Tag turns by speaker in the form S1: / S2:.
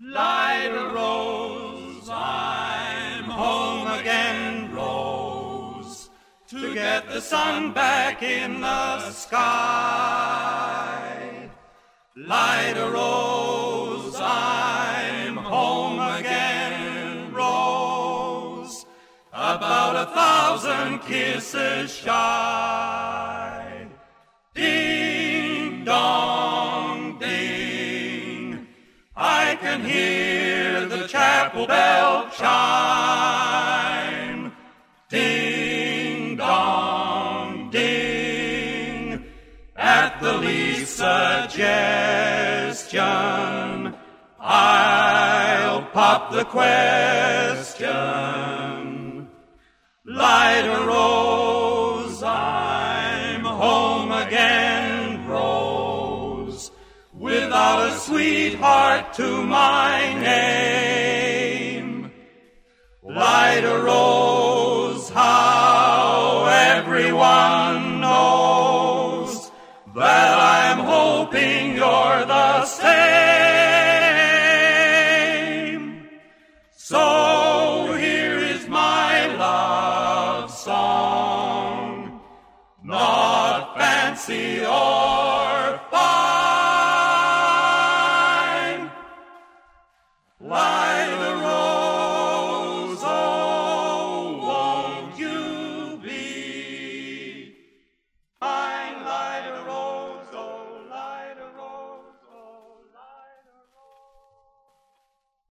S1: Light a rose, I'm home again, Rose, to get the sun back in the sky. Lida Rose, I'm home again, Rose, about a thousand kisses shy. Can hear the chapel bell chime. Ding dong ding, at the least suggestion, I'll pop the question. Sweetheart to my name. Light a rose, how everyone knows that I'm hoping you're the same. So here is my love song, not fancy or Live.